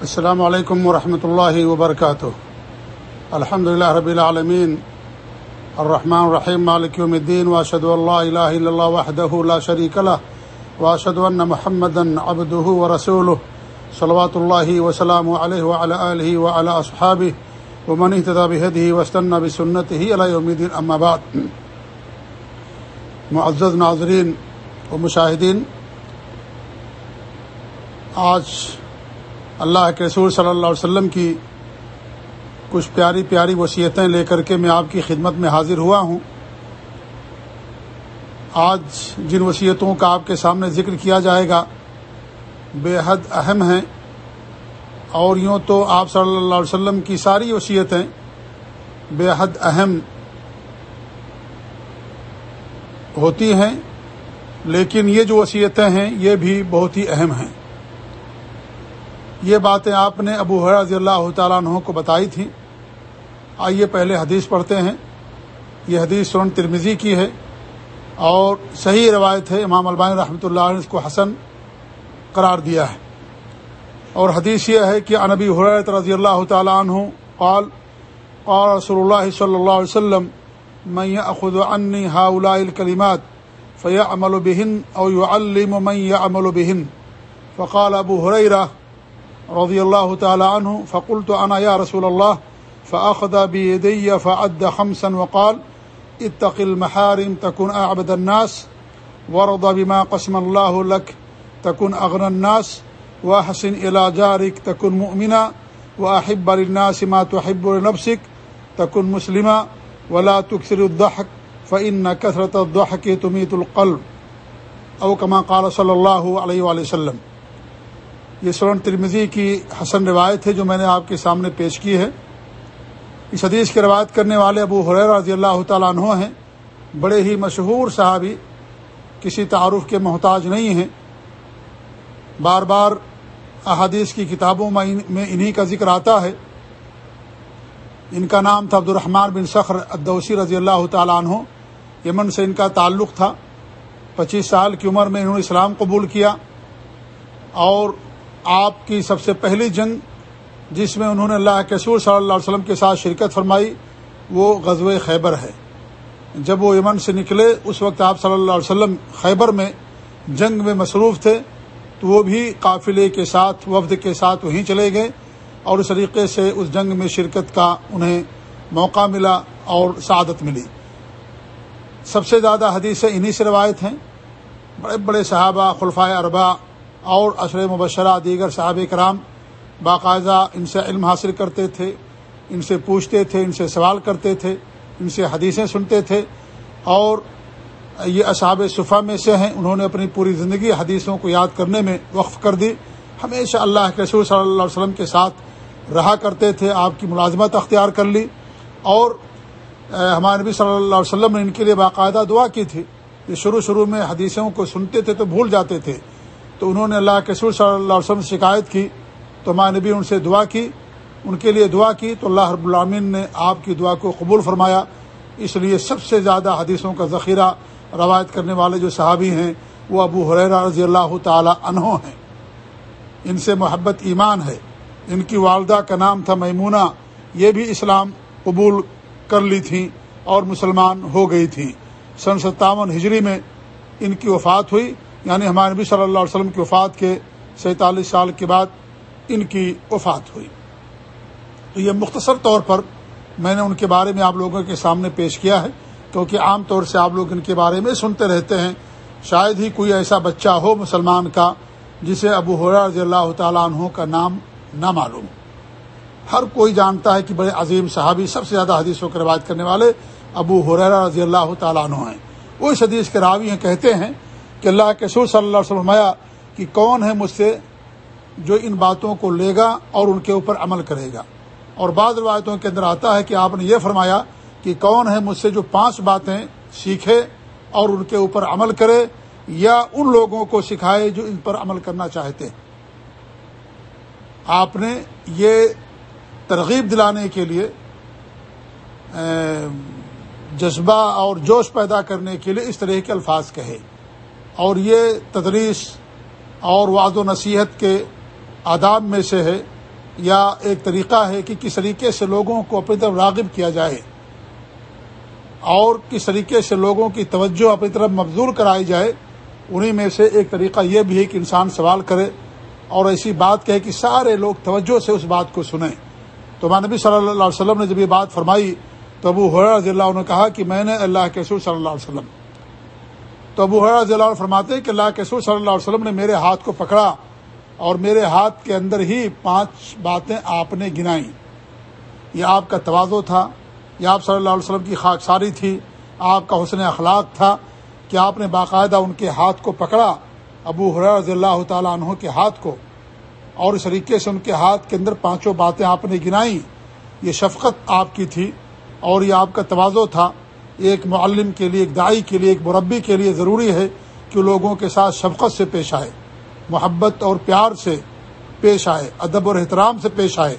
السلام علیکم ورحمۃ اللہ وبرکاتہ۔ الحمد للہ رب العالمین۔ الرحمن الرحیم، مالک یوم الدین واشهد اللہ الہ الا اللہ وحدہ لا شریک له واشهد ان محمدا عبده ورسوله صلوات اللہ وسلام علیہ وعلى آلہ وعلى اصحابہ۔ ومن اهتدى بهديه واستنى بسنته الى يوم الدين اما بعد۔ معزز ناظرین و مشاہدین، آج اللہ کے رسول صلی اللہ علیہ وسلم کی کچھ پیاری پیاری وصیتیں لے کر کے میں آپ کی خدمت میں حاضر ہوا ہوں۔ آج جن وصیتوں کا آپ کے سامنے ذکر کیا جائے گا، بے حد اہم ہیں۔ اور یوں تو آپ صلی اللہ علیہ وسلم کی ساری وصیتیں بے حد اہم ہوتی ہیں، لیکن یہ جو وصیتیں ہیں، یہ بھی بہت ہی اہم ہیں۔ یہ باتیں آپ نے ابو رضی اللہ تعالیٰ عنہ کو بتائی تھیں۔ آئیے پہلے حدیث پڑھتے ہیں۔ یہ حدیث سورن ترمیزی کی ہے اور صحیح روایت ہے۔ امام البانی رحمۃ اللہ نے اس کو حسن قرار دیا ہے۔ اور حدیث یہ ہے کہ انبی حریت رضی اللہ تعالیٰ عنہ قال قال رسول اللہ صلی اللہ علیہ وسلم میں اخد عنی ہا الکلیمات فیا امل و بہن اور علم میں امل و بہن فقال ابو حریرہ رضی اللہ تعالی عنہ فقلت انا یا رسول اللہ فاخذ بيدي فعد خمسا وقال اتق المحارم تكن اعبد الناس ورضى بما قسم الله لك تكن اغنى الناس واحسن الى جارك تكن مؤمنا واحب للناس ما تحب لنفسك تكن مسلما ولا تكثر الضحك فان كثرة الضحك تميت القلب او كما قال صلى الله عليه وآله وسلم یہ سورن ترمزی کی حسن روایت ہے جو میں نے آپ کے سامنے پیش کی ہے۔ اس حدیث کی روایت کرنے والے ابو حریر رضی اللہ تعالیٰ عنہ ہیں۔ بڑے ہی مشہور صحابی، کسی تعارف کے محتاج نہیں ہیں۔ بار بار احادیث کی کتابوں میں انہی کا ذکر آتا ہے۔ ان کا نام تھا عبد الرحمٰن بن سخر ادوسی رضی اللہ تعالیٰ عنہ۔ یمن سے ان کا تعلق تھا۔ پچیس سال کی عمر میں انہوں نے اسلام قبول کیا۔ اور آپ کی سب سے پہلی جنگ جس میں انہوں نے اللہ کے سور صلی اللہ علیہ وسلم کے ساتھ شرکت فرمائی، وہ غزو خیبر ہے۔ جب وہ یمن سے نکلے، اس وقت آپ صلی اللہ علیہ وسلم خیبر میں جنگ میں مصروف تھے، تو وہ بھی قافلے کے ساتھ، وفد کے ساتھ وہیں چلے گئے اور اس طریقے سے اس جنگ میں شرکت کا انہیں موقع ملا اور سعادت ملی۔ سب سے زیادہ حدیثیں انہی سے روایت ہیں۔ بڑے بڑے صحابہ خلفۂ اربا اور عشر مبشرہ دیگر صحابہ کرام باقاعدہ ان سے علم حاصل کرتے تھے، ان سے پوچھتے تھے، ان سے سوال کرتے تھے، ان سے حدیثیں سنتے تھے اور یہ اصحاب صفحہ میں سے ہیں۔ انہوں نے اپنی پوری زندگی حدیثوں کو یاد کرنے میں وقف کر دی۔ ہمیشہ اللہ کے رسول صلی اللہ علیہ وسلم کے ساتھ رہا کرتے تھے، آپ کی ملازمت اختیار کر لی اور ہمارے نبی صلی اللہ علیہ وسلم نے ان کے لیے باقاعدہ دعا کی تھی۔ یہ شروع شروع میں حدیثوں کو سنتے تھے تو بھول جاتے تھے۔ تو انہوں نے اللہ کے سور صلی اللہ علیہ وسلم سے شکایت کی، تو ماں نبی ان سے دعا کی۔ ان کے لیے دعا کی، تو اللہ رب العامین نے آپ کی دعا کو قبول فرمایا۔ اس لیے سب سے زیادہ حدیثوں کا ذخیرہ روایت کرنے والے جو صحابی ہیں، وہ ابو حریرہ رضی اللہ تعالی عنہ ہیں۔ ان سے محبت ایمان ہے۔ ان کی والدہ کا نام تھا میمونہ۔ یہ بھی اسلام قبول کر لی تھیں اور مسلمان ہو گئی تھیں۔ سن ستاون ہجری میں ان کی وفات ہوئی۔ یعنی ہمارے نبی صلی اللہ علیہ وسلم کی وفات کے سینتالیس سال کے بعد ان کی وفات ہوئی۔ تو یہ مختصر طور پر میں نے ان کے بارے میں آپ لوگوں کے سامنے پیش کیا ہے، کیونکہ عام طور سے آپ لوگ ان کے بارے میں سنتے رہتے ہیں۔ شاید ہی کوئی ایسا بچہ ہو مسلمان کا جسے ابو حرا رضی اللہ تعالیٰ عنہ کا نام نہ معلوم۔ ہر کوئی جانتا ہے کہ بڑے عظیم صحابی سب سے زیادہ حدیثوں کے روایت کرنے والے ابو حریرہ رضی اللہ تعالیٰ عنہ ہیں۔ وہ اس حدیث کے راوی ہیں، کہتے ہیں کہ اللہ کے سور صلی اللہ علیہ وسلم کہ کون ہے مجھ سے جو ان باتوں کو لے گا اور ان کے اوپر عمل کرے گا؟ اور بعض روایتوں کے اندر آتا ہے کہ آپ نے یہ فرمایا کہ کون ہے مجھ سے جو پانچ باتیں سیکھے اور ان کے اوپر عمل کرے یا ان لوگوں کو سکھائے جو ان پر عمل کرنا چاہتے ہیں؟ آپ نے یہ ترغیب دلانے کے لیے جذبہ اور جوش پیدا کرنے کے لیے اس طرح کے الفاظ کہے۔ اور یہ تدریس اور وعد و نصیحت کے آداب میں سے ہے یا ایک طریقہ ہے کہ کس طریقے سے لوگوں کو اپنی طرف راغب کیا جائے اور کس طریقے سے لوگوں کی توجہ اپنی طرف مبزور کرائی جائے انہیں میں سے ایک طریقہ یہ بھی ہے کہ انسان سوال کرے اور ایسی بات کہے کہ سارے لوگ توجہ سے اس بات کو سنیں۔ تو میں نبی صلی اللہ علیہ وسلم نے جب یہ بات فرمائی تو ابو حرا رضی اللہ عنہ نے کہا کہ میں نے اللہ کے سور صلی اللہ علیہ وسلم تو ابو حرا رضی اللہ فرماتے ہیں کہ اللہ کے سور صلی اللہ علیہ وسلم نے میرے ہاتھ کو پکڑا اور میرے ہاتھ کے اندر ہی پانچ باتیں آپ نے گنائیں یہ آپ کا توازو تھا، یہ آپ صلی اللہ علیہ وسلم کی خاک ساری تھی، آپ کا حسن اخلاق تھا کہ آپ نے باقاعدہ ان کے ہاتھ کو پکڑا، ابو حرا رضی اللہ تعالیٰ عنہ کے ہاتھ کو۔ اور اس طریقے سے ان کے ہاتھ کے اندر پانچوں باتیں آپ نے گنائیں یہ شفقت آپ کی تھی اور یہ آپ کا توازو تھا۔ ایک معلم کے لیے، ایک دائی کے لیے، ایک مربی کے لیے ضروری ہے کہ لوگوں کے ساتھ شفقت سے پیش آئے، محبت اور پیار سے پیش آئے، ادب اور احترام سے پیش آئے۔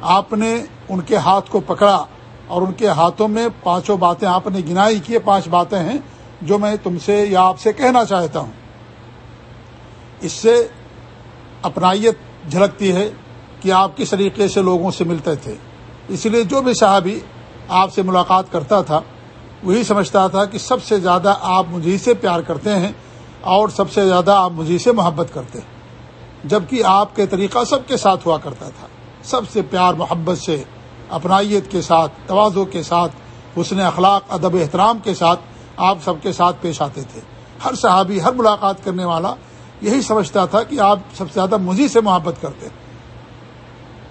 آپ نے ان کے ہاتھ کو پکڑا اور ان کے ہاتھوں میں پانچوں باتیں، آپ نے گنائی کی پانچ باتیں ہیں جو میں تم سے یا آپ سے کہنا چاہتا ہوں۔ اس سے اپنائیت جھلکتی ہے کہ آپ کس طریقے سے لوگوں سے ملتے تھے۔ اس لیے جو بھی صحابی آپ سے ملاقات کرتا تھا، وہی سمجھتا تھا کہ سب سے زیادہ آپ مجھے سے پیار کرتے ہیں اور سب سے زیادہ آپ مجھے سے محبت کرتے ہیں۔ جبکہ آپ کے طریقہ سب کے ساتھ ہوا کرتا تھا۔ سب سے پیار محبت سے، اپنائیت کے ساتھ توازوں کے ساتھ، حسن اخلاق، ادب احترام کے ساتھ آپ سب کے ساتھ پیش آتے تھے۔ ہر صحابی، ہر ملاقات کرنے والا یہی سمجھتا تھا کہ آپ سب سے زیادہ مجھے سے محبت کرتے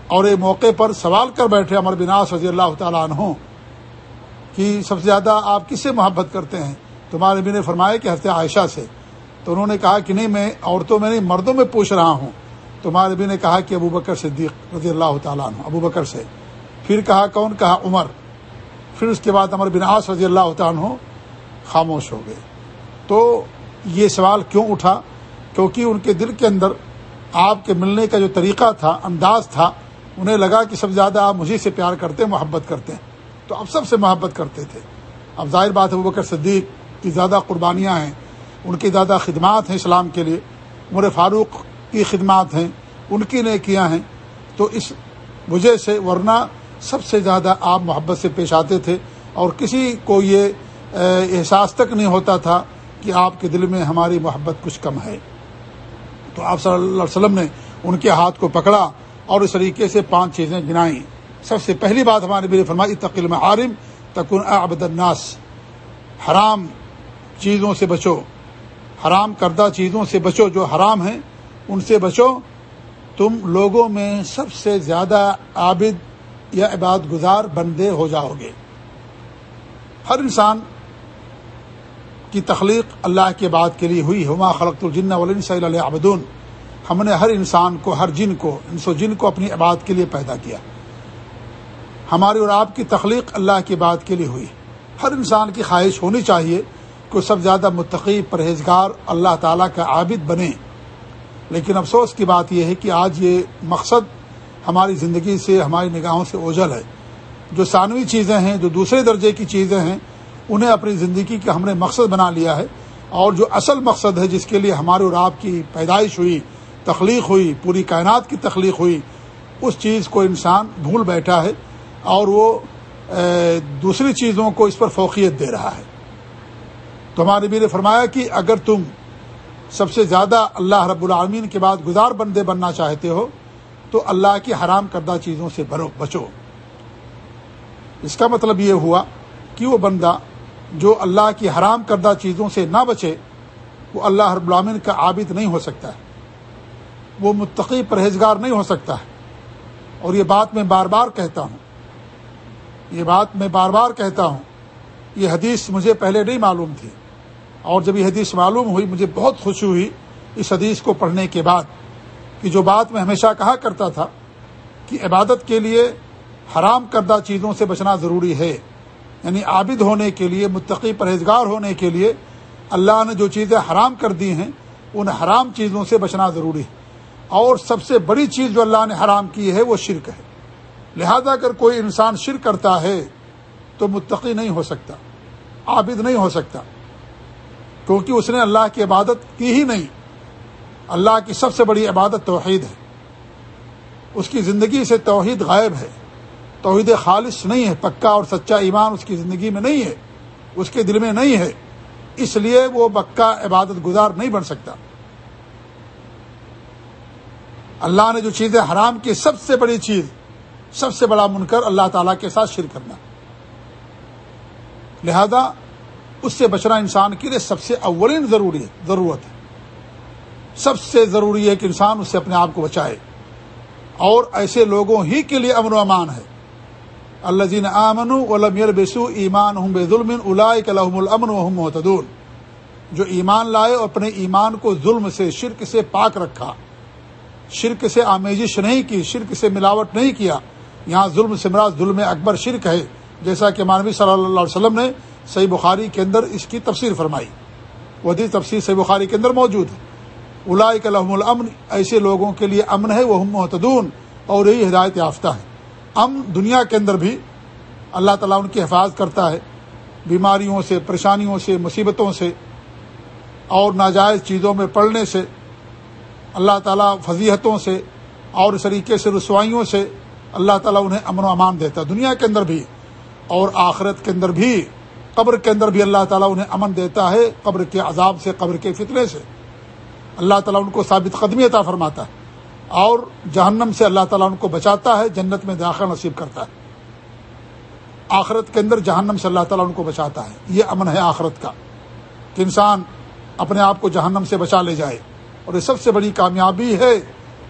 اور ایک موقع پر سوال کر بیٹھے امر بناس رضی اللہ تعالیٰ عنہ کہ سب سے زیادہ آپ کس سے محبت کرتے ہیں؟ تمہارے بھی نے فرمایا کہ ہفتے عائشہ سے۔ تو انہوں نے کہا کہ نہیں، میں عورتوں میں نہیں، مردوں میں پوچھ رہا ہوں۔ تمہارے بھی نے کہا کہ ابو بکر صدیق رضی اللہ تعالیٰ عنہ، ابو بکر سے۔ پھر کہا، کون؟ کہا، عمر۔ پھر اس کے بعد امر بناس رضی اللہ تعالیٰ عنہ خاموش ہو گئے۔ تو یہ سوال کیوں اٹھا؟ کیونکہ ان کے دل کے اندر آپ کے ملنے کا جو طریقہ تھا، انداز تھا، انہیں لگا کہ سب زیادہ آپ مجھے سے پیار کرتے ہیں، محبت کرتے ہیں۔ تو اب سب سے محبت کرتے تھے۔ اب ظاہر بات ہے وہ بکر صدیق کی زیادہ قربانیاں ہیں، ان کی زیادہ خدمات ہیں اسلام کے لیے، عمر فاروق کی خدمات ہیں، ان کی نیکیاں ہیں۔ تو اس وجہ سے ورنہ سب سے زیادہ آپ محبت سے پیش آتے تھے اور کسی کو یہ احساس تک نہیں ہوتا تھا کہ آپ کے دل میں ہماری محبت کچھ کم ہے۔ تو آپ صلی اللہ علیہ وسلم نے ان کے ہاتھ کو پکڑا اور اس طریقے سے پانچ چیزیں گنائیں۔ سب سے پہلی بات ہمارے بھی فرمائی تقل میں تکن ابد الناس۔ حرام چیزوں سے بچو۔ حرام کردہ چیزوں سے بچو جو حرام ہیں، ان سے بچو۔ تم لوگوں میں سب سے زیادہ عابد یا عباد گزار بندے ہو جاؤ گے۔ ہر انسان کی تخلیق اللہ کے بعد کے لیے ہوئی ہما خلق الجن ولن صلی اللہ عبدون ہم نے ہر انسان کو، ہر جن کو، انس و جن کو اپنی عبادت کے لیے پیدا کیا۔ ہماری اور آپ کی تخلیق اللہ کی بات کے لیے ہوئی۔ ہر انسان کی خواہش ہونی چاہیے کہ سب زیادہ متقی، پرہیزگار، اللہ تعالیٰ کا عابد بنے۔ لیکن افسوس کی بات یہ ہے کہ آج یہ مقصد ہماری زندگی سے، ہماری نگاہوں سے اوجل ہے۔ جو ثانوی چیزیں ہیں، جو دوسرے درجے کی چیزیں ہیں، انہیں اپنی زندگی کا ہم نے مقصد بنا لیا ہے۔ اور جو اصل مقصد ہے، جس کے لیے ہمارے اور آپ کی پیدائش ہوئی، تخلیق ہوئی، پوری کائنات کی تخلیق ہوئی، اس چیز کو انسان بھول بیٹھا ہے۔ اور وہ دوسری چیزوں کو اس پر فوقیت دے رہا ہے۔ تو ہمارے بھی نے فرمایا کہ اگر تم سب سے زیادہ اللہ رب العالمین کے بعد گزار بندے بننا چاہتے ہو، تو اللہ کی حرام کردہ چیزوں سے بچو۔ اس کا مطلب یہ ہوا کہ وہ بندہ جو اللہ کی حرام کردہ چیزوں سے نہ بچے، وہ اللہ رب العالمین کا عابد نہیں ہو سکتا ہے۔ وہ متقی پرہیزگار نہیں ہو سکتا ہے۔ اور یہ بات میں بار بار کہتا ہوں۔ یہ بات میں بار بار کہتا ہوں، یہ حدیث مجھے پہلے نہیں معلوم تھی۔ اور جب یہ حدیث معلوم ہوئی، مجھے بہت خوشی ہوئی اس حدیث کو پڑھنے کے بعد کہ جو بات میں ہمیشہ کہا کرتا تھا کہ عبادت کے لیے حرام کردہ چیزوں سے بچنا ضروری ہے یعنی عابد ہونے کے لیے، متقی پرہیزگار ہونے کے لیے اللہ نے جو چیزیں حرام کر دی ہیں، ان حرام چیزوں سے بچنا ضروری ہے۔ اور سب سے بڑی چیز جو اللہ نے حرام کی ہے، وہ شرک ہے۔ لہذا اگر کوئی انسان شرک کرتا ہے تو متقی نہیں ہو سکتا، عابد نہیں ہو سکتا۔ کیونکہ اس نے اللہ کی عبادت کی ہی نہیں۔ اللہ کی سب سے بڑی عبادت توحید ہے۔ اس کی زندگی سے توحید غائب ہے۔ توحید خالص نہیں ہے، پکا اور سچا ایمان اس کی زندگی میں نہیں ہے، اس کے دل میں نہیں ہے۔ اس لیے وہ پکا عبادت گزار نہیں بن سکتا۔ اللہ نے جو چیزیں حرام کی، سب سے بڑی چیز سب سے بڑا منکر اللہ تعالیٰ کے ساتھ شرک کرنا۔ لہذا اس سے بچنا انسان کے لیے سب سے اولین ضروری ہے، ضرورت ہے۔ سب سے ضروری ہے کہ انسان اس سے اپنے آپ کو بچائے۔ اور ایسے لوگوں ہی کے لیے امن و امان ہے۔ اللہ جین امن ولم بسو ایمان ہوں بے ظلم الحم المن و جو ایمان لائے اور اپنے ایمان کو ظلم سے، شرک سے پاک رکھا۔ شرک سے آمیزش نہیں کی، شرک سے ملاوٹ نہیں کیا۔ یہاں ظلم سے مراد ظلم اکبر شرک ہے، جیسا کہ مانوی صلی اللہ علیہ وسلم نے صحیح بخاری کے اندر اس کی تفسیر فرمائی۔ وہ تفسیر صحیح بخاری کے اندر موجود ہے۔ الاق الحم الامن، ایسے لوگوں کے لیے امن ہے وہ محتدون اور یہی ہدایت یافتہ ہے۔ امن دنیا کے اندر بھی اللہ تعالیٰ ان کی حفاظت کرتا ہے۔ بیماریوں سے، پریشانیوں سے، مصیبتوں سے، اور ناجائز چیزوں میں پڑنے سے، اللہ تعالیٰ فضیحتوں سے، اور اس طریقے سے رسوائیوں سے اللہ تعالیٰ انہیں امن و امان دیتا ہے۔ دنیا کے اندر بھی اور آخرت کے اندر بھی قبر کے اندر بھی اللہ تعالیٰ انہیں امن دیتا ہے قبر کے عذاب سے، قبر کے فتنے سے۔ اللہ تعالیٰ ان کو ثابت قدمی عطا فرماتا ہے اور جہنم سے اللہ تعالیٰ ان کو بچاتا ہے، جنت میں داخل نصیب کرتا ہے۔ آخرت کے اندر جہنم سے اللہ تعالیٰ ان کو بچاتا ہے۔ یہ امن ہے آخرت کا۔ کہ انسان اپنے آپ کو جہنم سے بچا لے جائے۔ اور یہ سب سے بڑی کامیابی ہے،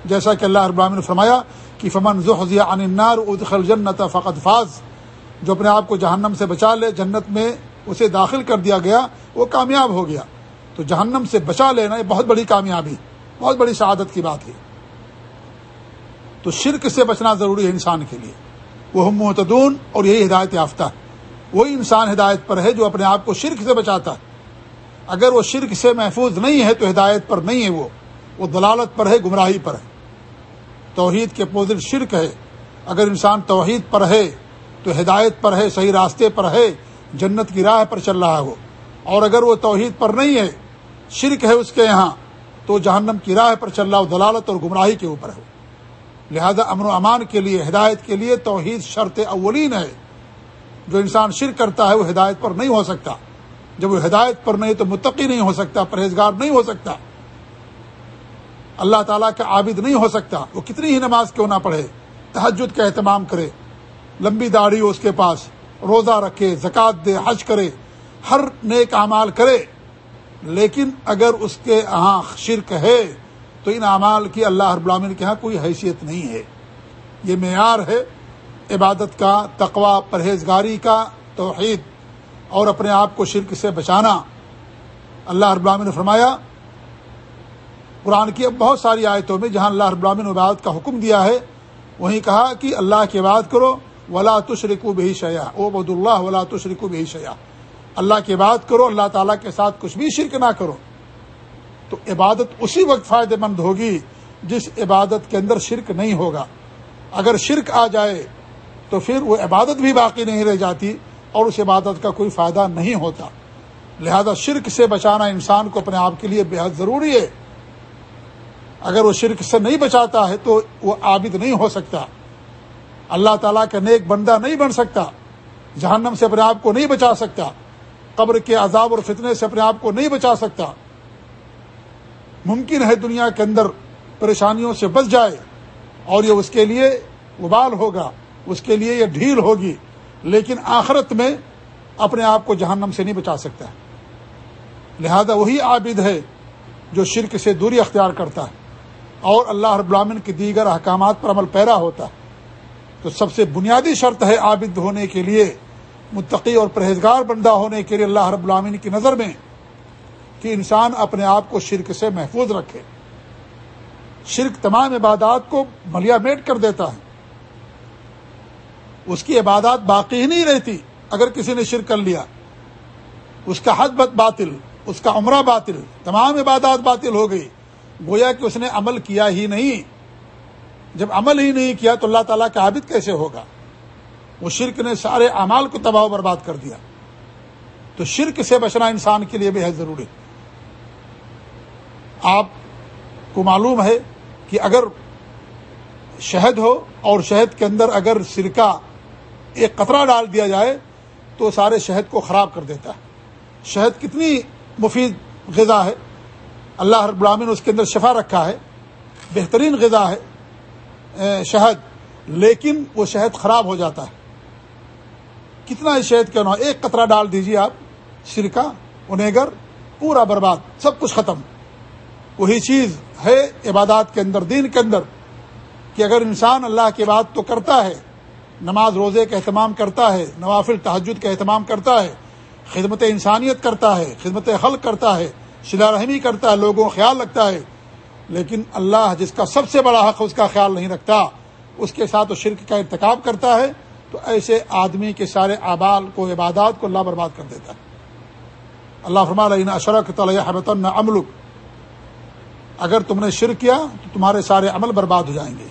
جیسا کہ اللہ ابراہم نے فرمایا کہ فمن ذوحیہ انار ادخل جنت فقط فاز۔ جو اپنے آپ کو جہنم سے بچا لے، جنت میں اسے داخل کر دیا گیا، وہ کامیاب ہو گیا۔ تو جہنم سے بچا لینا یہ بہت بڑی کامیابی، بہت بڑی شہادت کی بات ہے۔ تو شرک سے بچنا ضروری ہے انسان کے لیے۔ وہ ہم محتدون اور یہی ہدایت یافتہ۔ ہے وہی انسان ہدایت پر ہے جو اپنے آپ کو شرک سے بچاتا۔ ہے اگر وہ شرک سے محفوظ نہیں ہے تو ہدایت پر نہیں ہے وہ۔ وہ دلالت پر ہے، گمراہی پر ہے۔ توحید کے پوزل شرک ہے۔ اگر انسان توحید پر ہے، تو ہدایت پر ہے، صحیح راستے پر ہے، جنت کی راہ پر چل رہا ہو۔ اور اگر وہ توحید پر نہیں ہے، شرک ہے اس کے یہاں، تو جہنم کی راہ پر چل رہا ہو، دلالت اور گمراہی کے اوپر ہو لہذا امن و امان کے لیے، ہدایت کے لیے توحید شرط اولین ہے۔ جو انسان شرک کرتا ہے، وہ ہدایت پر نہیں ہو سکتا۔ جب وہ ہدایت پر نہیں، تو متقی نہیں ہو سکتا، پرہیزگار نہیں ہو سکتا۔ اللہ تعالیٰ کا عابد نہیں ہو سکتا۔ وہ کتنی ہی نماز کیوں نہ پڑھے۔ تحجد کا اہتمام کرے۔ لمبی داڑھی ہو اس کے پاس۔ روزہ رکھے، زکوٰۃ دے، حج کرے۔ ہر نیک اعمال کرے۔ لیکن اگر اس کے یہاں شرک ہے، تو ان اعمال کی اللہ رب العالمین کے یہاں کوئی حیثیت نہیں ہے۔ یہ معیار ہے عبادت کا تقوا پرہیزگاری کا، توحید اور اپنے آپ کو شرک سے بچانا۔ اللہ رب العالمین نے فرمایا قرآن کی اب بہت ساری آیتوں میں جہاں اللہ رب العالمین عبادت کا حکم دیا ہے، وہیں کہا کہ اللہ کی عبادت کرو، ولا تشرکو بہی شیا او بد اللہ ولا تشرکو بہی شیا اللہ کی عبادت کرو، اللہ تعالیٰ کے ساتھ کچھ بھی شرک نہ کرو۔ تو عبادت اسی وقت فائدہ مند ہوگی جس عبادت کے اندر شرک نہیں ہوگا۔ اگر شرک آ جائے تو پھر وہ عبادت بھی باقی نہیں رہ جاتی اور اس عبادت کا کوئی فائدہ نہیں ہوتا۔ لہذا شرک سے بچانا انسان کو اپنے آپ کے لیے بےحد ضروری ہے۔ اگر وہ شرک سے نہیں بچاتا ہے تو وہ عابد نہیں ہو سکتا۔ اللہ تعالیٰ کا نیک بندہ نہیں بن سکتا۔ جہنم سے اپنے آپ کو نہیں بچا سکتا۔ قبر کے عذاب اور فتنے سے اپنے آپ کو نہیں بچا سکتا۔ ممکن ہے دنیا کے اندر پریشانیوں سے بچ جائے اور یہ اس کے لیے ابال ہوگا، اس کے لیے یہ ڈھیل ہوگی، لیکن آخرت میں اپنے آپ کو جہنم سے نہیں بچا سکتا۔ لہذا وہی عابد ہے جو شرک سے دوری اختیار کرتا ہے۔ اور اللہ رب العالمین کی دیگر احکامات پر عمل پیرا ہوتا ہے۔ تو سب سے بنیادی شرط ہے عابد ہونے کے لیے، متقی اور پرہیزگار بندہ ہونے کے لیے اللہ رب العالمین کی نظر میں کہ انسان اپنے آپ کو شرک سے محفوظ رکھے۔ شرک تمام عبادات کو ملیا میٹ کر دیتا ہے۔ اس کی عبادات باقی ہی نہیں رہتی۔ اگر کسی نے شرک کر لیا، اس کا حد باطل، اس کا عمرہ باطل، تمام عبادات باطل ہو گئی۔ گویا کہ اس نے عمل کیا ہی نہیں۔ جب عمل ہی نہیں کیا تو اللہ تعالیٰ کا عابد کیسے ہوگا؟ وہ شرک نے سارے اعمال کو تباہ و برباد کر دیا۔ تو شرک سے بچنا انسان کے لیے بے حد ضروری۔ آپ کو معلوم ہے کہ اگر شہد ہو اور شہد کے اندر اگر سرکہ ایک قطرہ ڈال دیا جائے تو سارے شہد کو خراب کر دیتا ہے۔ شہد کتنی مفید غذا ہے۔ اللہ رب العالمین نے اس کے اندر شفا رکھا ہے، بہترین غذا ہے شہد، لیکن وہ شہد خراب ہو جاتا ہے۔ کتنا ہی شہد کیا نہ ایک قطرہ ڈال دیجیے آپ، سرکہ، انیگر، پورا برباد، سب کچھ ختم۔ وہی چیز ہے عبادات کے اندر، دین کے اندر، کہ اگر انسان اللہ کی بات تو کرتا ہے، نماز روزے کا اہتمام کرتا ہے، نوافل تحجد کا اہتمام کرتا ہے، خدمت انسانیت کرتا ہے، خدمت حلق کرتا ہے شلا رحمی کرتا ہے، لوگوں کا خیال رکھتا ہے، لیکن اللہ جس کا سب سے بڑا حق اس کا خیال نہیں رکھتا۔ اس کے ساتھ وہ شرک کا ارتکاب کرتا ہے، تو ایسے آدمی کے سارے اعبال کو، عبادات کو اللہ برباد کر دیتا ہے۔ اللہ فرما علیہ اشرک طلحت عمل اگر تم نے شرک کیا، تو تمہارے سارے عمل برباد ہو جائیں گے۔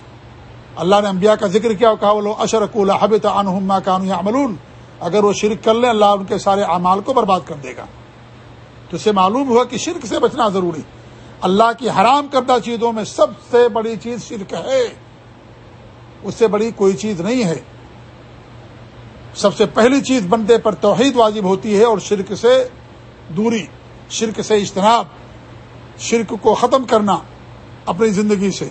اللہ نے انبیاء کا ذکر کیا کہا وہ لو اشرک الحبت عنہما کانو عملون اگر وہ شرک کر لیں، اللہ ان کے سارے اعمال کو برباد کر دے گا۔ تو اسے معلوم ہوا کہ شرک سے بچنا ضروری اللہ کی حرام کردہ چیزوں میں سب سے بڑی چیز شرک ہے۔ اس سے بڑی کوئی چیز نہیں ہے۔ سب سے پہلی چیز بندے پر توحید واجب ہوتی ہے اور شرک سے دوری، شرک سے اجتناب، شرک کو ختم کرنا اپنی زندگی سے۔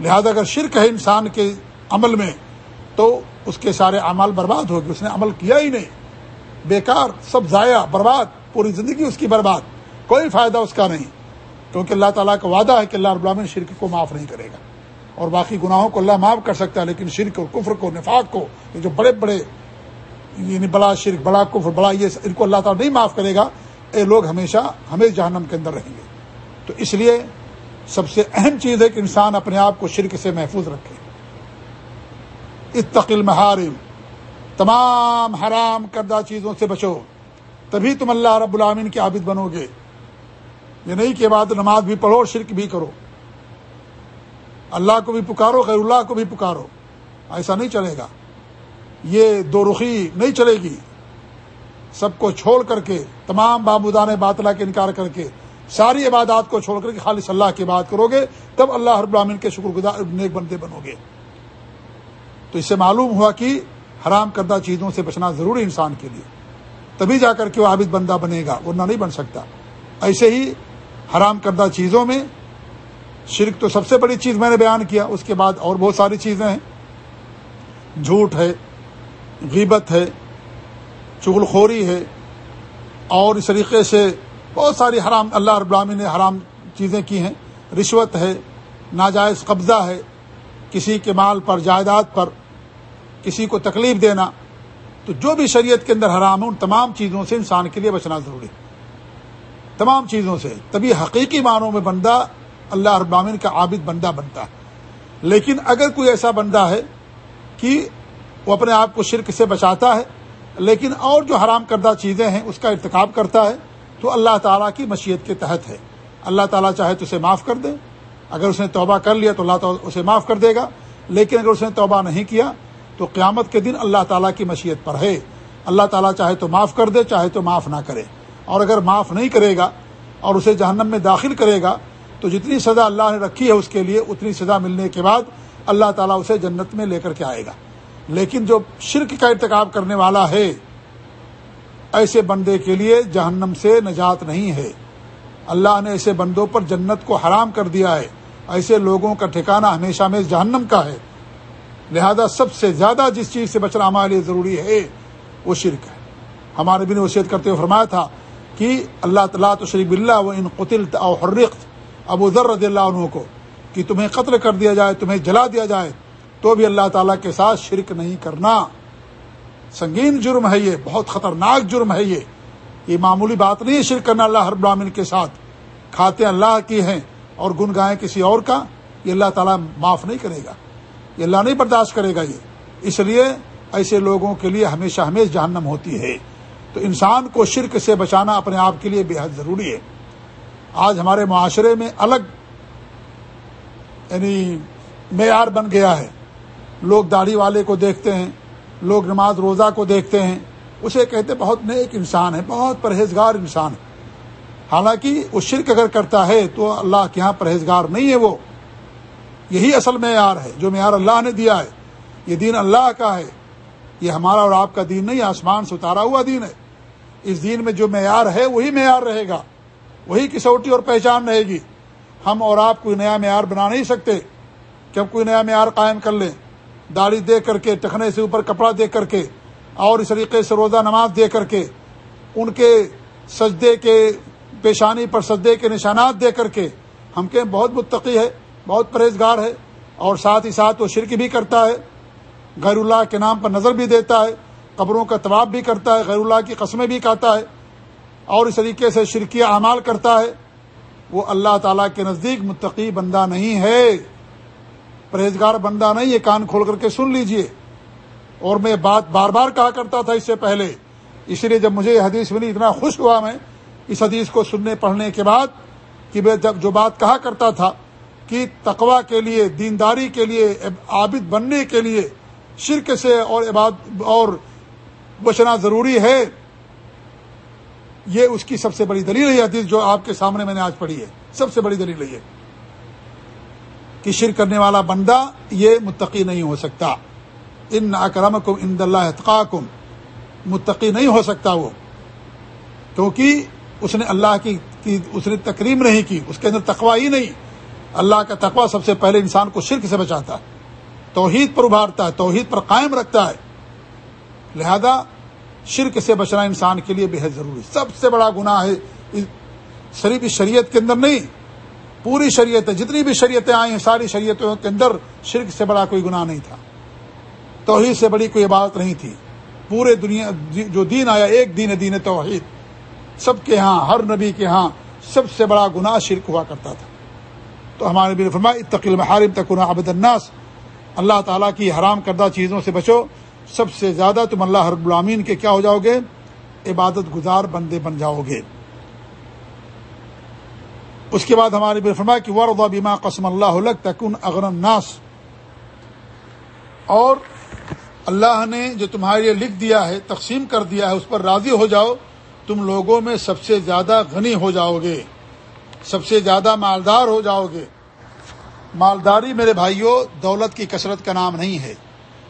لہذا اگر شرک ہے انسان کے عمل میں، تو اس کے سارے اعمال برباد ہو گئے اس نے عمل کیا ہی نہیں۔ بیکار، سب ضائع، برباد۔ پوری زندگی اس کی برباد، کوئی فائدہ اس کا نہیں، کیونکہ اللہ تعالیٰ کا وعدہ ہے کہ اللہ رب العالمین شرک کو معاف نہیں کرے گا۔ اور باقی گناہوں کو اللہ معاف کر سکتا ہے، لیکن شرک اور کفر کو، نفاق کو، یہ جو بڑے بڑے یعنی بڑا شرک، بڑا کفر، بڑا یہ ان کو اللہ تعالیٰ نہیں معاف کرے گا یہ لوگ ہمیشہ ہمیشہ جہنم کے اندر رہیں گے۔ تو اس لیے سب سے اہم چیز ہے کہ انسان اپنے آپ کو شرک سے محفوظ رکھے۔ اتقل محارم تمام حرام کردہ چیزوں سے بچو۔ تبھی تم اللہ رب العامن کے عابد بنو گے۔ یہ نہیں کہ بعد نماز بھی پڑھو، شرک بھی کرو۔ اللہ کو بھی پکارو، غیر اللہ کو بھی پکارو۔ ایسا نہیں چلے گا۔ یہ دو رخی نہیں چلے گی۔ سب کو چھوڑ کر کے، تمام بابودان باطلا کے انکار کر کے، ساری عبادات کو چھوڑ کر کے خالص اللہ کی بات کرو گے، تب اللہ رب العالمین کے شکر گزار، نیک بندے بنو گے۔ تو اس سے معلوم ہوا کہ حرام کردہ چیزوں سے بچنا ضروری انسان کے لیے۔ تبھی جا کر کے وہ عابد بندہ بنے گا؟ ورنہ نہیں بن سکتا۔ ایسے ہی حرام کردہ چیزوں میں شرک تو سب سے بڑی چیز میں نے بیان کیا، اس کے بعد اور بہت ساری چیزیں ہیں۔ جھوٹ ہے، غیبت ہے چغل خوری ہے، اور اس طریقے سے بہت ساری حرام، اللہ رب العالمین نے حرام چیزیں کی ہیں۔ رشوت ہے، ناجائز قبضہ ہے، کسی کے مال پر، جائیداد پر، کسی کو تکلیف دینا۔ تو جو بھی شریعت کے اندر حرام ہے، ان تمام چیزوں سے انسان کے لیے بچنا ضروری تمام چیزوں سے۔ تبھی حقیقی معنوں میں بندہ اللہ ابامین کا عابد بندہ بنتا ہے۔ لیکن اگر کوئی ایسا بندہ ہے کہ وہ اپنے آپ کو شرک سے بچاتا ہے، لیکن اور جو حرام کردہ چیزیں ہیں، اس کا ارتکاب کرتا ہے، تو اللہ تعالیٰ کی مشیت کے تحت ہے۔ اللہ تعالیٰ چاہے تو اسے معاف کر دے۔ اگر اس نے توبہ کر لیا تو اللہ تعالیٰ اسے معاف کر دے گا۔ لیکن اگر اس نے توبہ نہیں کیا تو قیامت کے دن اللہ تعالیٰ کی مشیت پر ہے۔ اللہ تعالیٰ چاہے تو معاف کر دے، چاہے تو معاف نہ کرے۔ اور اگر معاف نہیں کرے گا اور اسے جہنم میں داخل کرے گا، تو جتنی سزا اللہ نے رکھی ہے اس کے لیے اتنی سزا ملنے کے بعد اللہ تعالیٰ اسے جنت میں لے کر کے آئے گا۔ لیکن جو شرک کا ارتکاب کرنے والا ہے، ایسے بندے کے لیے جہنم سے نجات نہیں ہے۔ اللہ نے ایسے بندوں پر جنت کو حرام کر دیا ہے۔ ایسے لوگوں کا ٹھکانہ ہمیشہ میں جہنم کا ہے۔ لہذا سب سے زیادہ جس چیز سے بچنا ہمارے لیے ضروری ہے، وہ شرک ہے۔ ہمارے بھی نے وصیت کرتے ہوئے فرمایا تھا کہ اللہ تعالیٰ تو شریف اللہ و ان قطل او حرقت۔ ابو ذر رضی اللہ عنہ کو کہ تمہیں قتل کر دیا جائے، تمہیں جلا دیا جائے، تو بھی اللہ تعالیٰ کے ساتھ شرک نہیں کرنا۔ سنگین جرم ہے یہ، بہت خطرناک جرم ہے یہ۔ یہ معمولی بات نہیں ہے شرک کرنا اللہ ہر براہین کے ساتھ۔ کھاتے اللہ کی ہیں اور گن گائیں کسی اور کا، یہ اللہ تعالیٰ معاف نہیں کرے گا۔ یہ اللہ نہیں برداشت کرے گا یہ۔ اس لیے ایسے لوگوں کے لیے ہمیشہ ہمیشہ جہنم ہوتی ہے۔ تو انسان کو شرک سے بچانا اپنے آپ کے لیے بے حد ضروری ہے۔ آج ہمارے معاشرے میں الگ یعنی معیار بن گیا ہے۔ لوگ داڑھی والے کو دیکھتے ہیں، لوگ نماز روزہ کو دیکھتے ہیں۔ اسے کہتے بہت نیک انسان ہے، بہت پرہیزگار انسان ہے۔ حالانکہ وہ شرک اگر کرتا ہے تو اللہ کے یہاں پرہیزگار نہیں ہے وہ۔ یہی اصل معیار ہے، جو معیار اللہ نے دیا ہے۔ یہ دین اللہ کا ہے۔ یہ ہمارا اور آپ کا دین نہیں آسمان سے اتارا ہوا دین ہے۔ اس دین میں جو معیار ہے، وہی معیار رہے گا۔ وہی کسوٹی اور پہچان رہے گی۔ ہم اور آپ کوئی نیا معیار بنا نہیں سکتے کہ ہم کوئی نیا معیار قائم کر لیں۔ داڑھی دے کر کے، ٹکنے سے اوپر کپڑا دے کر کے، اور اس طریقے سے روزہ نماز دے کر کے، ان کے سجدے کے پیشانی پر سجدے کے نشانات دے کر کے، ہم کے بہت متقی ہے بہت پرہیزگار ہے اور ساتھ ہی ساتھ وہ شرک بھی کرتا ہے، غیر اللہ کے نام پر نظر بھی دیتا ہے، قبروں کا طواب بھی کرتا ہے، غیر اللہ کی قسمیں بھی کھاتا ہے اور اس طریقے سے شرکی اعمال کرتا ہے۔ وہ اللہ تعالیٰ کے نزدیک متقی بندہ نہیں ہے۔ پرہیزگار بندہ نہیں، یہ کان کھول کر کے سن لیجیے۔ اور میں بات بار بار کہا کرتا تھا اس سے پہلے، اس لیے جب مجھے یہ حدیث ملی، اتنا خوش ہوا میں اس حدیث کو سننے، پڑھنے کے بعد کہ میں جب جو بات کہا کرتا تھا کہ تقوا کے لیے، دینداری کے لیے، عابد بننے کے لیے شرک سے اور عباد اور بچنا ضروری ہے، یہ اس کی سب سے بڑی دلیل ہے حدیث جو آپ کے سامنے میں نے آج پڑھی ہے۔ سب سے بڑی دلیل ہے کہ شرک کرنے والا بندہ یہ متقی نہیں ہو سکتا۔ ان اکرم کم ان اللہ اطقاکم متقی نہیں ہو سکتا وہ، کیونکہ اس نے اللہ کی اس نے تکریم نہیں کی، اس کے اندر تقوا ہی نہیں۔ اللہ کا تقوا سب سے پہلے انسان کو شرک سے بچاتا ہے، توحید پر ابھارتا ہے، توحید پر قائم رکھتا ہے۔ لہذا شرک سے بچنا انسان کے لیے بےحد ضروری سب سے بڑا گناہ ہے۔ صرف اس شریعت کے اندر نہیں، پوری شریعت جتنی بھی شریعتیں آئی ہیں ساری شریعتوں کے اندر شرک سے بڑا کوئی گناہ نہیں تھا۔ توحید سے بڑی کوئی عبادت نہیں تھی۔ پورے دنیا، جو دین آیا، ایک دین دین توحید۔ سب کے ہاں ہر نبی کے ہاں سب سے بڑا گناہ شرک ہوا کرتا تھا۔ تو ہمارے نبی نے فرمایا اتقل محارم تکن عبد الناس۔ اللہ تعالیٰ کی حرام کردہ چیزوں سے بچو۔ سب سے زیادہ تم اللہ رب العامین کے کیا ہو جاؤ گے؟ عبادت گزار بندے بن جاؤ گے۔ اس کے بعد ہمارے نبی نے فرمایا کہ ورد بیما قسم اللہ تکن اغن الناس۔ اور اللہ نے جو تمہارے لیے لکھ دیا ہے، تقسیم کر دیا ہے، اس پر راضی ہو جاؤ۔ تم لوگوں میں سب سے زیادہ غنی ہو جاؤ گے۔ سب سے زیادہ مالدار ہو جاؤ گے۔ مالداری میرے بھائیوں دولت کی کثرت کا نام نہیں ہے۔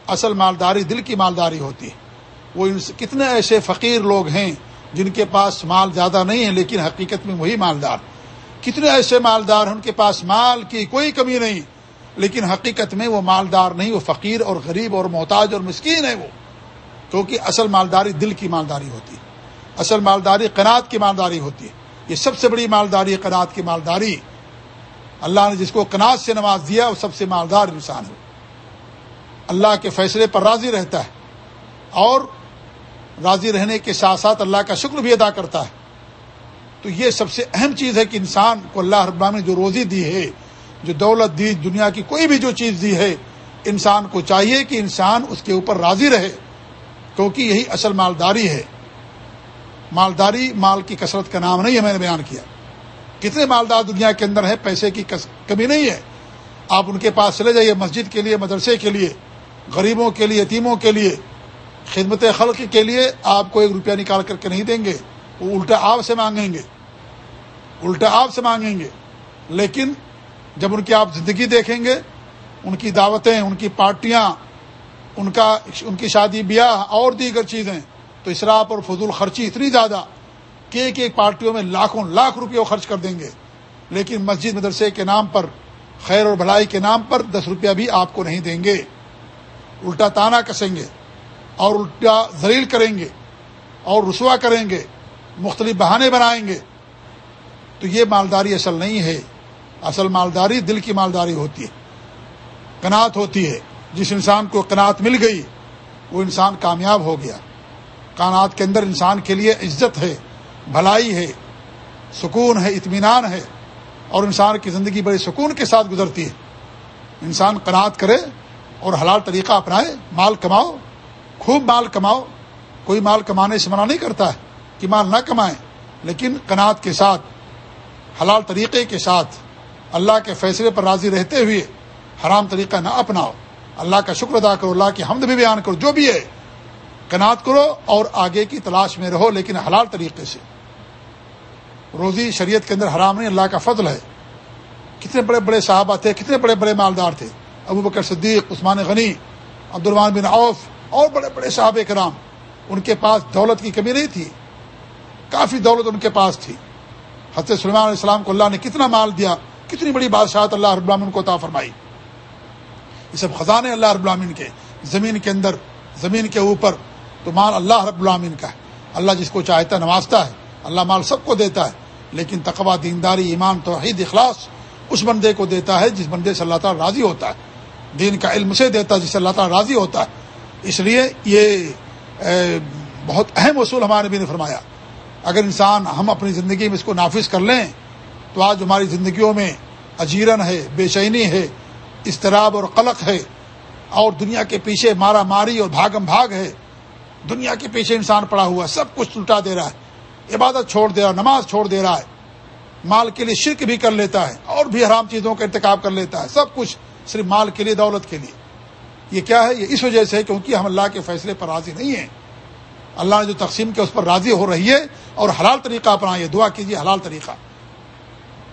اصل مالداری دل کی مالداری ہوتی ہے۔ وہ کتنے ایسے فقیر لوگ ہیں جن کے پاس مال زیادہ نہیں ہے، لیکن حقیقت میں وہی مالدار۔ کتنے ایسے مالدار ہیں ان کے پاس مال کی کوئی کمی نہیں، لیکن حقیقت میں وہ مالدار نہیں، وہ فقیر اور غریب اور محتاج اور مسکین ہے وہ۔ کیونکہ اصل مالداری دل کی مالداری ہوتی ہے۔ اصل مالداری قناعت کی مالداری ہوتی ہے۔ یہ سب سے بڑی مالداری ہے، قناعت کی مالداری۔ اللہ نے جس کو قناعت سے نواز دیا، وہ سب سے مالدار انسان ہے۔ اللہ کے فیصلے پر راضی رہتا ہے۔ اور راضی رہنے کے ساتھ ساتھ اللہ کا شکر بھی ادا کرتا ہے۔ تو یہ سب سے اہم چیز ہے کہ انسان کو اللہ رب نے جو روزی دی ہے، جو دولت دی، دنیا کی کوئی بھی جو چیز دی ہے، انسان کو چاہیے کہ انسان اس کے اوپر راضی رہے، کیونکہ یہی اصل مالداری ہے۔ مالداری مال کی کثرت کا نام نہیں ہے، میں نے بیان کیا۔ کتنے مالدار دنیا کے اندر ہے پیسے کی کمی نہیں ہے۔ آپ ان کے پاس چلے جائیے مسجد کے لیے، مدرسے کے لیے، غریبوں کے لیے، یتیموں کے لیے۔ خدمت خلق کے لیے آپ کو ایک روپیہ نکال کر کے نہیں دیں گے، وہ الٹا آپ سے مانگیں گے۔ الٹا آپ سے مانگیں گے۔ لیکن جب ان کی آپ زندگی دیکھیں گے، ان کی دعوتیں، ان کی پارٹیاں، ان کا، ان کی شادی بیاہ اور دیگر چیزیں تو اسراف اور فضول خرچی اتنی زیادہ کہ ایک ایک پارٹیوں میں لاکھوں لاکھ روپیہ خرچ کر دیں گے۔ لیکن مسجد مدرسے کے نام پر، خیر اور بھلائی کے نام پر دس روپیہ بھی آپ کو نہیں دیں گے۔ الٹا تانا کسیں گے اور الٹا ذلیل کریں گے اور رسوا کریں گے، مختلف بہانے بنائیں گے۔ تو یہ مالداری اصل نہیں ہے۔ اصل مالداری دل کی مالداری ہوتی ہے۔ کنات ہوتی ہے۔ جس انسان کو کنات مل گئی، وہ انسان کامیاب ہو گیا۔ کانات کے اندر انسان کے لیے عزت ہے، بھلائی ہے، سکون ہے، اطمینان ہے، اور انسان کی زندگی بڑے سکون کے ساتھ گزرتی ہے۔ انسان قناعت کرے اور حلال طریقہ اپنائے، مال کماؤ، خوب مال کماؤ۔ کوئی مال کمانے سے منع نہیں کرتا ہے کہ مال نہ کمائیں لیکن قناعت کے ساتھ، حلال طریقے کے ساتھ، اللہ کے فیصلے پر راضی رہتے ہوئے حرام طریقہ نہ اپناؤ۔ اللہ کا شکر ادا کرو، اللہ کی حمد بھی بیان کرو، جو بھی ہے کنات کرو اور آگے کی تلاش میں رہو، لیکن حلال طریقے سے۔ روزی شریعت کے اندر حرام نہیں، اللہ کا فضل ہے۔ کتنے بڑے بڑے صحابہ تھے، کتنے بڑے بڑے مالدار تھے۔ ابو بکر صدیق، عثمان غنی عبدالرحمان بن عوف، اور بڑے بڑے صحابہ کرام۔ ان کے پاس دولت کی کمی نہیں تھی۔ کافی دولت ان کے پاس تھی۔ حضرت سلمان علیہ السلام کو اللہ نے کتنا مال دیا، کتنی بڑی بادشاہت اللہ رب العالمین کو عطا فرمائی۔ یہ سب خزانے اللہ رب العالمین کے۔ زمین کے اندر، زمین کے اوپر۔ تو مال اللہ رب العالمین کا ہے۔ اللہ جس کو چاہتا نوازتا ہے، اللہ مال سب کو دیتا ہے۔ لیکن تقوا دینداری، ایمان، توحید، اخلاص اس بندے کو دیتا ہے جس بندے سے اللہ تعالیٰ راضی ہوتا ہے۔ دین کا علم سے دیتا ہے جس سے اللہ تعالیٰ راضی ہوتا ہے۔ اس لیے یہ بہت اہم اصول ہمارے بھی نے فرمایا۔ اگر انسان، ہم اپنی زندگی میں اس کو نافذ کر لیں، تو آج ہماری زندگیوں میں اجیرن ہے، بے چینی ہے، اضطراب اور قلق ہے اور دنیا کے پیچھے مارا ماری اور بھاگم بھاگ ہے۔ دنیا کے پیچھے انسان پڑا ہوا سب کچھ لٹا دے رہا ہے۔ عبادت چھوڑ دے رہا ہے نماز چھوڑ دے رہا ہے۔ مال کے لیے شرک بھی کر لیتا ہے، اور بھی حرام چیزوں کا انتخاب کر لیتا ہے۔ سب کچھ صرف مال کے لیے، دولت کے لیے۔ یہ کیا ہے؟ یہ اس وجہ سے کیونکہ ہم اللہ کے فیصلے پر راضی نہیں ہیں۔ اللہ نے جو تقسیم کیا، اس پر راضی ہو رہی ہے، اور حلال طریقہ اپنائیے دعا کیجیے حلال طریقہ۔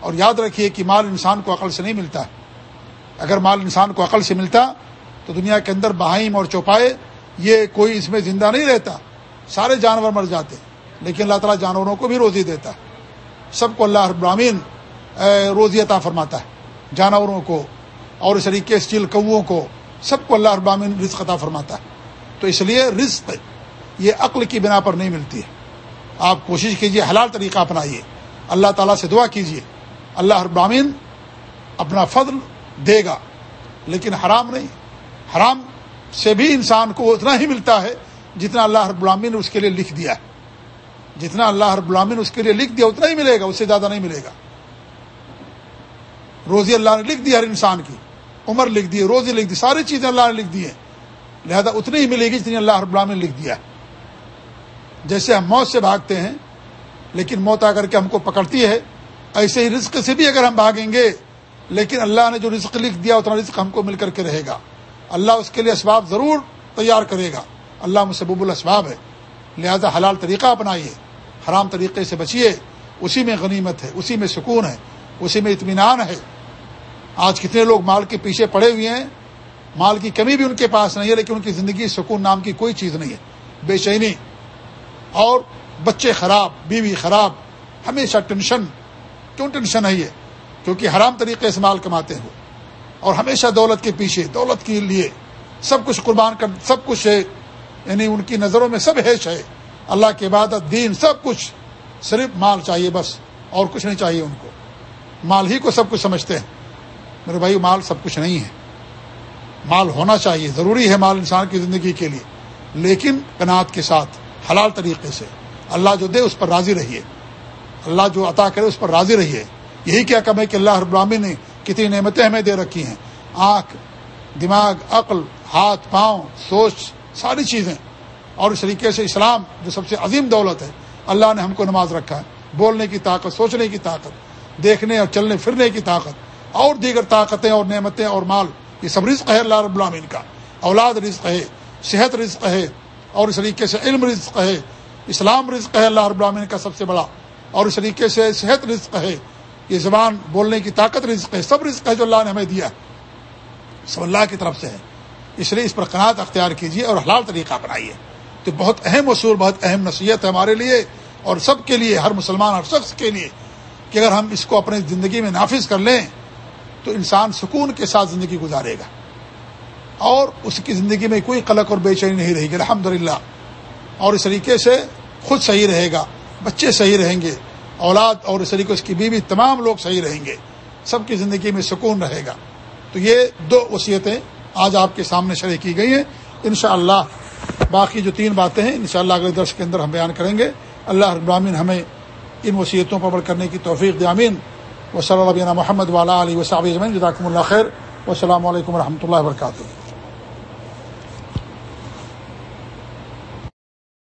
اور یاد رکھیے کہ مال انسان کو عقل سے نہیں ملتا۔ اگر مال انسان کو عقل سے ملتا، تو دنیا کے اندر بہائم اور چوپائے یہ کوئی اس میں زندہ نہیں رہتا، سارے جانور مر جاتے لیکن اللہ تعالیٰ جانوروں کو بھی روزی دیتا ہے۔ سب کو اللہ ابراہین روزی عطا فرماتا ہے، جانوروں کو اور اس طریقے سے چیل کوؤں کو سب کو اللہ ابراہین رزق عطا فرماتا ہے۔ تو اس لیے رزق یہ عقل کی بنا پر نہیں ملتی ہے۔ آپ کوشش کیجیے، حلال طریقہ اپنائیے۔ اللہ تعالیٰ سے دعا کیجیے۔ اللہ ابراہین اپنا فضل دے گا، لیکن حرام نہیں۔ حرام سے بھی انسان کو اتنا ہی ملتا ہے جتنا اللہ رب العامن نے اس کے لیے لکھ دیا ہے۔ جتنا اللہ رب العامن نے اس کے لیے لکھ دیا، اتنا ہی ملے گا، اس سے زیادہ نہیں ملے گا۔ روزی اللہ نے لکھ دی ہر انسان کی، عمر لکھ دی، روزی لکھ دی، ساری چیزیں اللہ نے لکھ دی ہیں۔ لہذا اتنی ہی ملے گی جتنی اللہ رب العالمین نے لکھ دیا ہے۔ جیسے ہم موت سے بھاگتے ہیں، لیکن موت آ کر کے ہم کو پکڑتی ہے، ایسے ہی رزق سے بھی اگر ہم بھاگیں گے، لیکن اللہ نے جو رزق لکھ دیا، اتنا رزق ہم کو مل کر کے رہے گا۔ اللہ اس کے لیے اسباب ضرور تیار کرے گا۔ اللہ مسبب الاسباب ہے۔ لہذا حلال طریقہ اپنائیے، حرام طریقے سے بچیے۔ اسی میں غنیمت ہے، اسی میں سکون ہے، اسی میں اطمینان ہے۔ آج کتنے لوگ مال کے پیچھے پڑے ہوئے ہیں۔ مال کی کمی بھی ان کے پاس نہیں ہے، لیکن ان کی زندگی سکون نام کی کوئی چیز نہیں ہے۔ بے چینی۔ اور بچے خراب، بیوی خراب، ہمیشہ ٹینشن، کیوں ٹینشن ہے یہ؟ کیونکہ حرام طریقے سے مال کماتے ہو اور ہمیشہ دولت کے پیچھے، دولت کے لیے سب کچھ قربان کر، سب کچھ ہے یعنی ان کی نظروں میں سب ہیش ہے۔ اللہ کی عبادت، دین، سب کچھ۔ صرف مال چاہیے بس، اور کچھ نہیں چاہیے ان کو۔ مال ہی کو سب کچھ سمجھتے ہیں۔ میرے بھائی مال سب کچھ نہیں ہے۔ مال ہونا چاہیے، ضروری ہے مال انسان کی زندگی کے لیے۔ لیکن کنات کے ساتھ، حلال طریقے سے۔ اللہ جو دے، اس پر راضی رہیے۔ اللہ جو عطا کرے، اس پر راضی رہیے۔ یہی کیا کم ہے کہ اللہ ابراہمی نے کتنی نعمتیں ہمیں دے رکھی ہیں۔ آنکھ، دماغ، عقل، ہاتھ، پاؤں، سوچ، ساری چیزیں۔ اور اس طریقے سے اسلام جو سب سے عظیم دولت ہے، اللہ نے ہم کو نماز رکھا ہے۔ بولنے کی طاقت، سوچنے کی طاقت، دیکھنے اور چلنے، پھرنے کی طاقت، اور دیگر طاقتیں اور نعمتیں اور مال، یہ سب رزق ہے اللہ رب العامین کا۔ اولاد رزق ہے، صحت رزق ہے، اور اس طریقے سے علم رزق ہے۔ اسلام رزق ہے اللہ رب العامین کا سب سے بڑا۔ اور اس طریقے سے صحت رزق ہے۔ یہ زبان بولنے کی طاقت رزق ہے، سب رزق ہے جو اللہ نے ہمیں دیا سب اللہ کی طرف سے ہے۔ اس لیے اس پر قناعت اختیار کیجیے اور حلال طریقہ اپنائیے۔ تو بہت اہم اصول، بہت اہم نصیحت ہے ہمارے لیے اور سب کے لیے، ہر مسلمان ہر شخص کے لیے کہ اگر ہم اس کو اپنی زندگی میں نافذ کر لیں تو انسان سکون کے ساتھ زندگی گزارے گا۔ اور اس کی زندگی میں کوئی قلق اور بے چینی نہیں رہے گی۔ الحمد اور اس طریقے سے خود صحیح رہے گا، بچے صحیح رہیں گے۔ اولاد اور اس طریقے اس کی بیوی تمام لوگ صحیح رہیں گے۔ سب کی زندگی میں سکون رہے گا۔ تو یہ دو وصیتیں آج آپ کے سامنے شرح کی گئی ہیں۔ انشاءاللہ باقی جو تین باتیں ہیں، انشاءاللہ اگلے درس کے اندر ہم بیان کریں گے۔ اللہ ابراہین ہمیں ان وصیتوں پر عمل کرنے کی توفیق دیامین و صلی اللہ محمد والا علیہ وصاب جداکم اللہ خیر۔ و السلام علیکم و رحمۃ اللہ وبرکاتہ۔